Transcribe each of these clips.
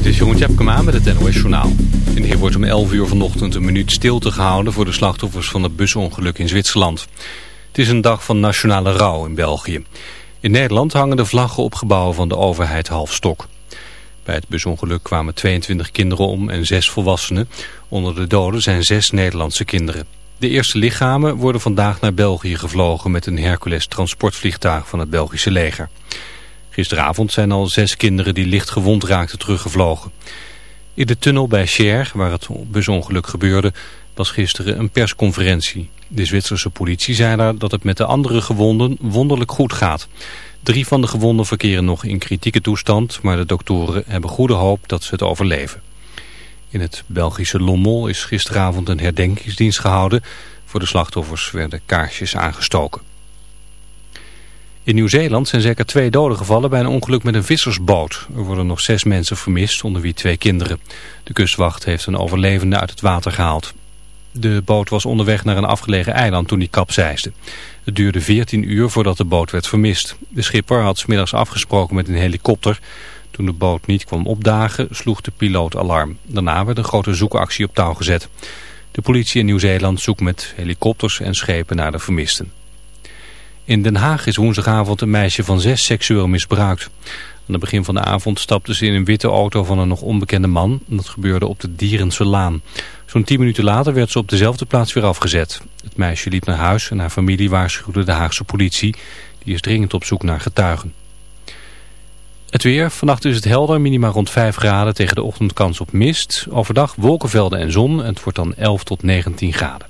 Dit is Jeroen Tjepkema met het NOS Journaal. In Heer wordt om 11 uur vanochtend een minuut stilte gehouden... voor de slachtoffers van het busongeluk in Zwitserland. Het is een dag van nationale rouw in België. In Nederland hangen de vlaggen op gebouwen van de overheid half stok. Bij het busongeluk kwamen 22 kinderen om en 6 volwassenen. Onder de doden zijn 6 Nederlandse kinderen. De eerste lichamen worden vandaag naar België gevlogen... met een Hercules transportvliegtuig van het Belgische leger. Gisteravond zijn al zes kinderen die licht gewond raakten teruggevlogen. In de tunnel bij Cher, waar het busongeluk gebeurde, was gisteren een persconferentie. De Zwitserse politie zei daar dat het met de andere gewonden wonderlijk goed gaat. Drie van de gewonden verkeren nog in kritieke toestand, maar de doktoren hebben goede hoop dat ze het overleven. In het Belgische Lommel is gisteravond een herdenkingsdienst gehouden. Voor de slachtoffers werden kaarsjes aangestoken. In Nieuw-Zeeland zijn zeker twee doden gevallen bij een ongeluk met een vissersboot. Er worden nog zes mensen vermist, onder wie twee kinderen. De kustwacht heeft een overlevende uit het water gehaald. De boot was onderweg naar een afgelegen eiland toen die kapseisde. Het duurde 14 uur voordat de boot werd vermist. De schipper had smiddags afgesproken met een helikopter. Toen de boot niet kwam opdagen, sloeg de piloot alarm. Daarna werd een grote zoekactie op touw gezet. De politie in Nieuw-Zeeland zoekt met helikopters en schepen naar de vermisten. In Den Haag is woensdagavond een meisje van zes seksueel misbruikt. Aan het begin van de avond stapte ze in een witte auto van een nog onbekende man. Dat gebeurde op de Dierense Laan. Zo'n tien minuten later werd ze op dezelfde plaats weer afgezet. Het meisje liep naar huis en haar familie waarschuwde de Haagse politie. Die is dringend op zoek naar getuigen. Het weer. Vannacht is het helder, minima rond 5 graden tegen de ochtendkans op mist. Overdag wolkenvelden en zon en het wordt dan 11 tot 19 graden.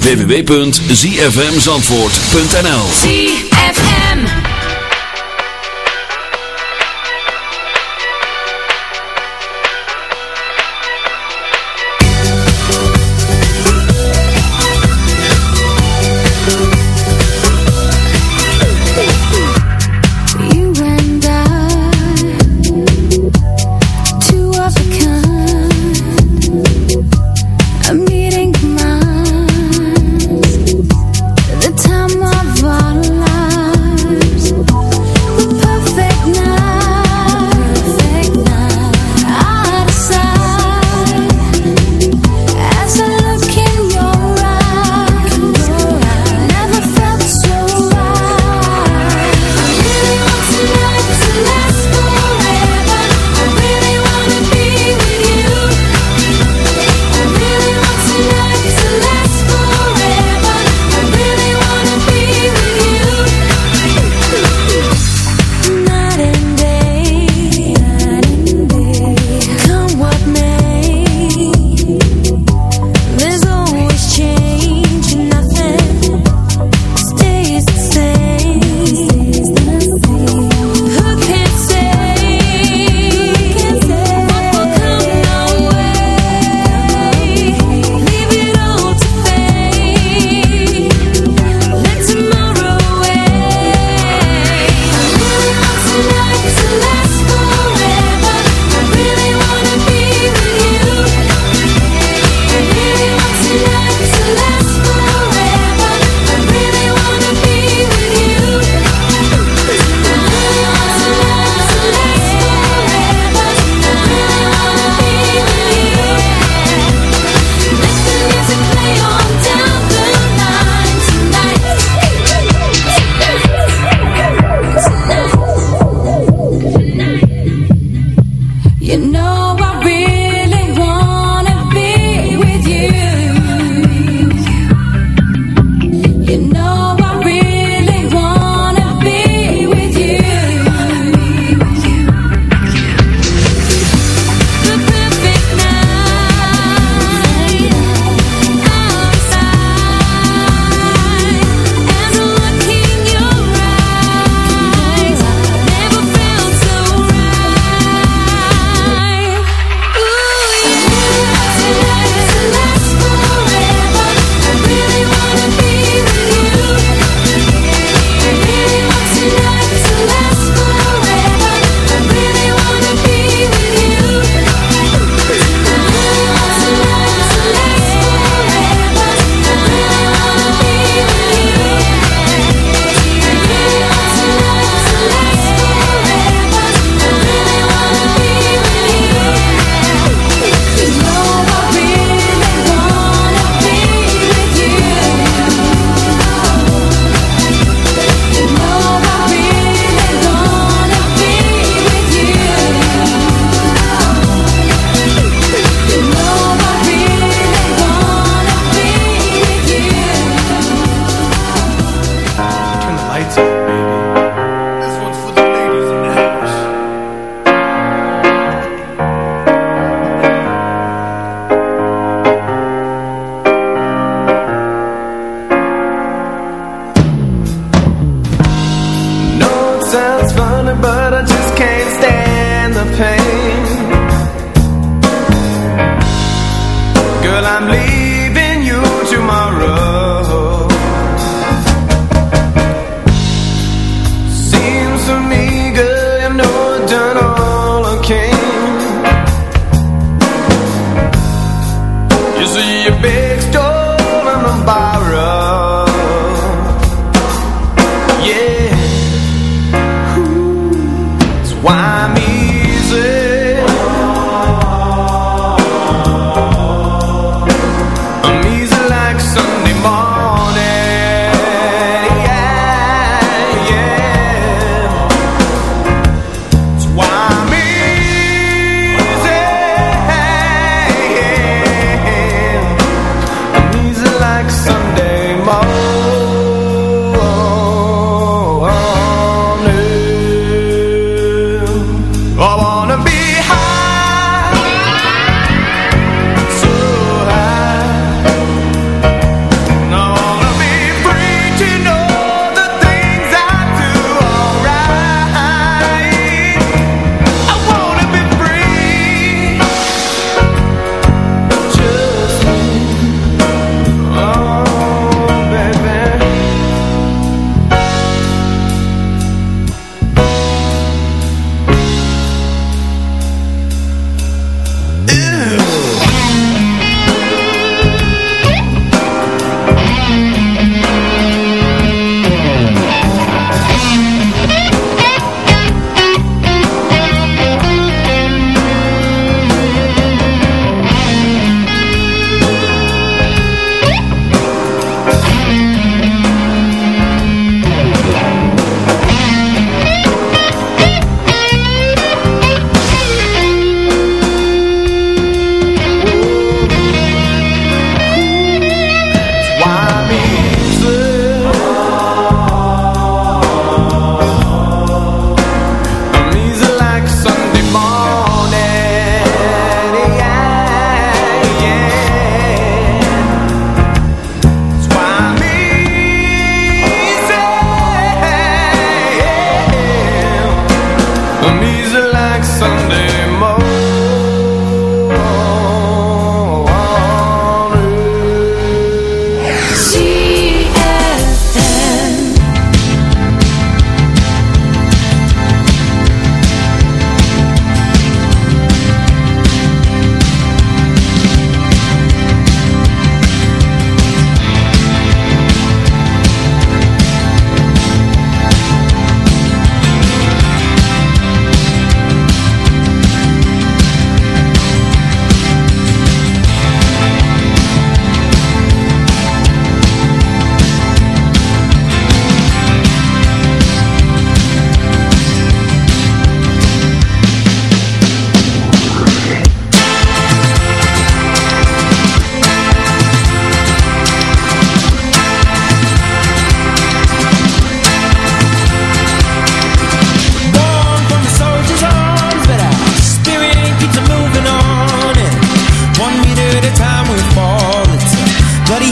www.zfmzandvoort.nl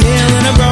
healing a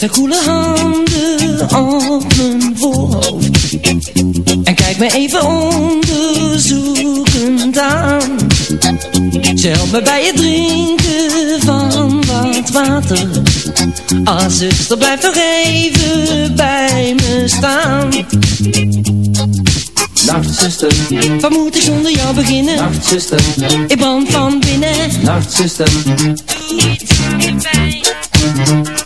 Haar koele handen op mijn voorhoofd En kijkt me even onderzoekend aan. Ze helpt me bij het drinken van wat water. Ah zuster blijf nog even bij me staan. Nacht zuster, Wat moet ik zonder jou beginnen? nacht zuster, Ik brand van binnen. Nacht zuster, nacht